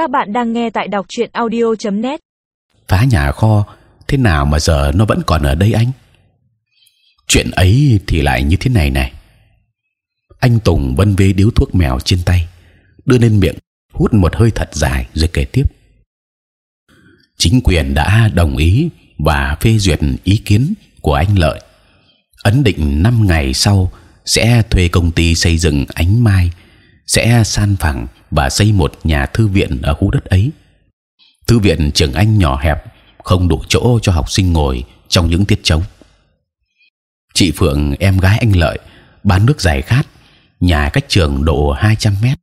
Các bạn đang nghe tại đọc truyện audio.net. phá nhà kho, thế nào mà giờ nó vẫn còn ở đây anh? Chuyện ấy thì lại như thế này này. Anh Tùng vân vê điếu thuốc mèo trên tay, đưa lên miệng, hút một hơi thật dài rồi kể tiếp. Chính quyền đã đồng ý và phê duyệt ý kiến của anh lợi. Ấn định 5 ngày sau sẽ thuê công ty xây dựng ánh mai sẽ san phẳng và xây một nhà thư viện ở khu đất ấy. Thư viện trường anh nhỏ hẹp, không đủ chỗ cho học sinh ngồi trong những tiết trống chị Phượng, em gái anh Lợi, bán nước giải khát, nhà cách trường độ 200 mét.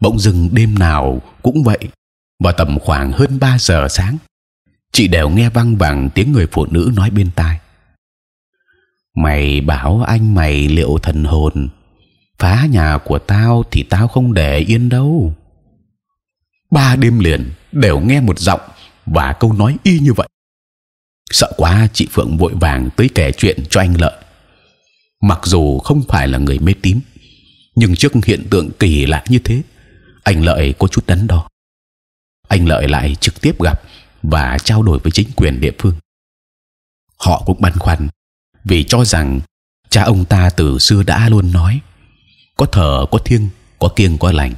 Bỗng dừng đêm nào cũng vậy, vào tầm khoảng hơn 3 giờ sáng, chị đều nghe văng vẳng tiếng người phụ nữ nói bên tai. Mày bảo anh mày liệu thần hồn phá nhà của tao thì tao không để yên đâu. Ba đêm liền đều nghe một giọng và câu nói y như vậy. Sợ quá chị phượng vội vàng tới kể chuyện cho anh lợi. Mặc dù không phải là người mê tím, nhưng trước hiện tượng kỳ lạ như thế anh lợi có chút đắn đo. Anh lợi lại trực tiếp gặp và trao đổi với chính quyền địa phương. Họ cũng băn khoăn vì cho rằng cha ông ta từ xưa đã luôn nói có thờ, có thiêng, có kiêng, có lành.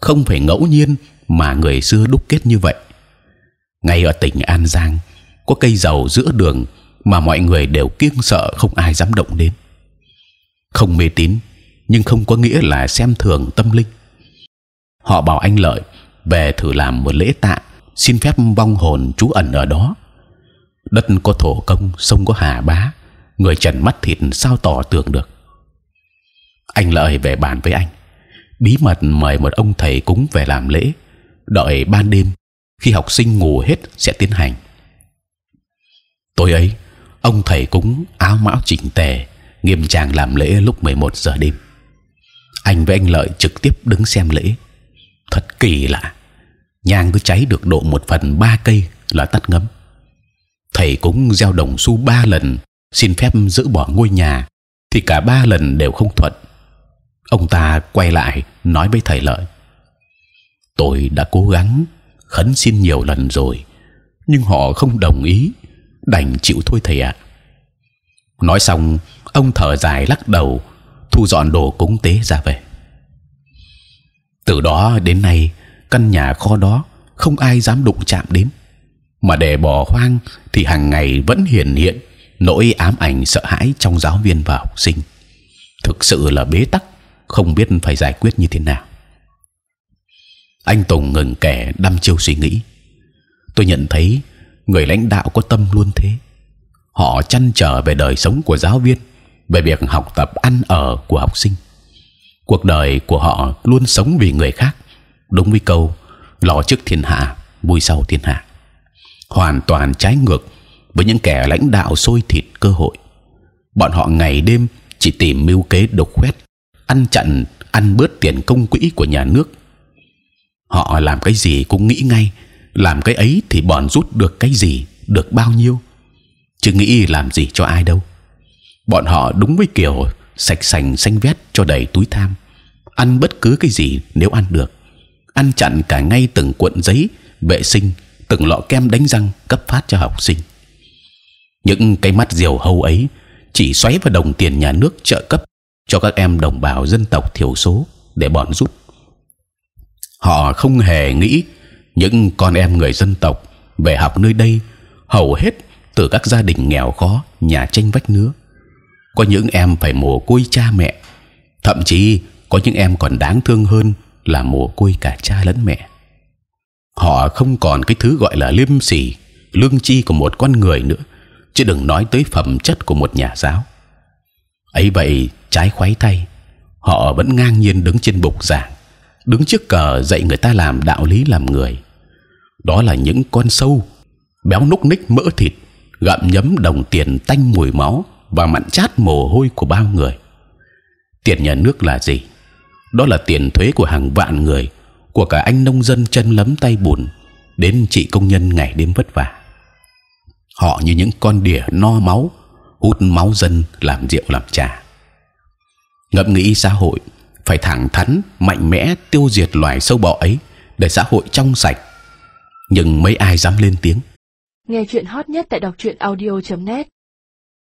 Không phải ngẫu nhiên mà người xưa đúc kết như vậy. Ngay ở tỉnh An Giang, có cây dầu giữa đường mà mọi người đều kiêng sợ không ai dám động đến. Không mê tín, nhưng không có nghĩa là xem thường tâm linh. Họ bảo anh lợi về thử làm một lễ tạ, xin phép vong hồn trú ẩn ở đó. Đất có thổ công, sông có hà bá, người trần mắt thịt sao tỏ tường được anh lợi về bàn với anh. Bí mật mời một ông thầy cúng về làm lễ. Đợi ban đêm, khi học sinh ngủ hết sẽ tiến hành. Tối ấy, ông thầy cúng áo mão chỉnh tề, nghiêm trang làm lễ lúc 11 giờ đêm. Anh với anh lợi trực tiếp đứng xem lễ. Thật kỳ lạ. Nhang cứ cháy được độ một phần ba cây là tắt ngấm. Thầy cúng gieo đồng xu ba lần, xin phép giữ bỏ ngôi nhà, thì cả ba lần đều không thuận ông ta quay lại nói với thầy lợi. Tôi đã cố gắng, khấn xin nhiều lần rồi, nhưng họ không đồng ý, đành chịu thôi thầy ạ. Nói xong, ông thở dài lắc đầu, thu dọn đồ cúng tế ra về. Từ đó đến nay, căn nhà kho đó không ai dám đụng chạm đến. Mà để bỏ hoang thì hàng ngày vẫn hiển hiện nỗi ám ảnh sợ hãi trong giáo viên và học sinh. Thực sự là bế tắc không biết phải giải quyết như thế nào. Anh Tùng ngừng kể đăm chiêu suy nghĩ. Tôi nhận thấy người lãnh đạo có tâm luôn thế. Họ chăn trở về đời sống của giáo viên, về việc học tập ăn ở của học sinh. Cuộc đời của họ luôn sống vì người khác. Đúng với câu lo trước thiên hạ, vui sau thiên hạ. Hoàn toàn trái ngược với những kẻ lãnh đạo sôi thịt cơ hội. Bọn họ ngày đêm chỉ tìm mưu kế độc khoét ăn chặn, ăn bớt tiền công quỹ của nhà nước. Họ làm cái gì cũng nghĩ ngay, làm cái ấy thì bọn rút được cái gì, được bao nhiêu. Chứ nghĩ làm gì cho ai đâu. Bọn họ đúng với kiểu sạch sành xanh vét cho đầy túi tham. Ăn bất cứ cái gì nếu ăn được. Ăn chặn cả ngay từng cuộn giấy, vệ sinh, từng lọ kem đánh răng cấp phát cho học sinh. Những cái mắt diều hâu ấy chỉ xoáy vào đồng tiền nhà nước trợ cấp cho các em đồng bào dân tộc thiểu số để bọn giúp. Họ không hề nghĩ những con em người dân tộc về học nơi đây hầu hết từ các gia đình nghèo khó, nhà tranh vách nứa. Có những em phải mồ côi cha mẹ, thậm chí có những em còn đáng thương hơn là mồ côi cả cha lẫn mẹ. Họ không còn cái thứ gọi là liêm sỉ, lương chi của một con người nữa, chứ đừng nói tới phẩm chất của một nhà giáo. Ấy vậy trái khoái thay. Họ vẫn ngang nhiên đứng trên bục giảng, đứng trước cờ dạy người ta làm đạo lý làm người. Đó là những con sâu, béo núc ních mỡ thịt, gặm nhấm đồng tiền tanh mùi máu và mặn chát mồ hôi của bao người. Tiền nhà nước là gì? Đó là tiền thuế của hàng vạn người, của cả anh nông dân chân lấm tay bùn, đến chị công nhân ngày đêm vất vả. Họ như những con đỉa no máu, hút máu dân làm rượu làm trà ngẫm nghĩ xã hội phải thẳng thắn, mạnh mẽ, tiêu diệt loài sâu bọ ấy để xã hội trong sạch. Nhưng mấy ai dám lên tiếng? Nghe chuyện hot nhất tại đọc truyện audio.net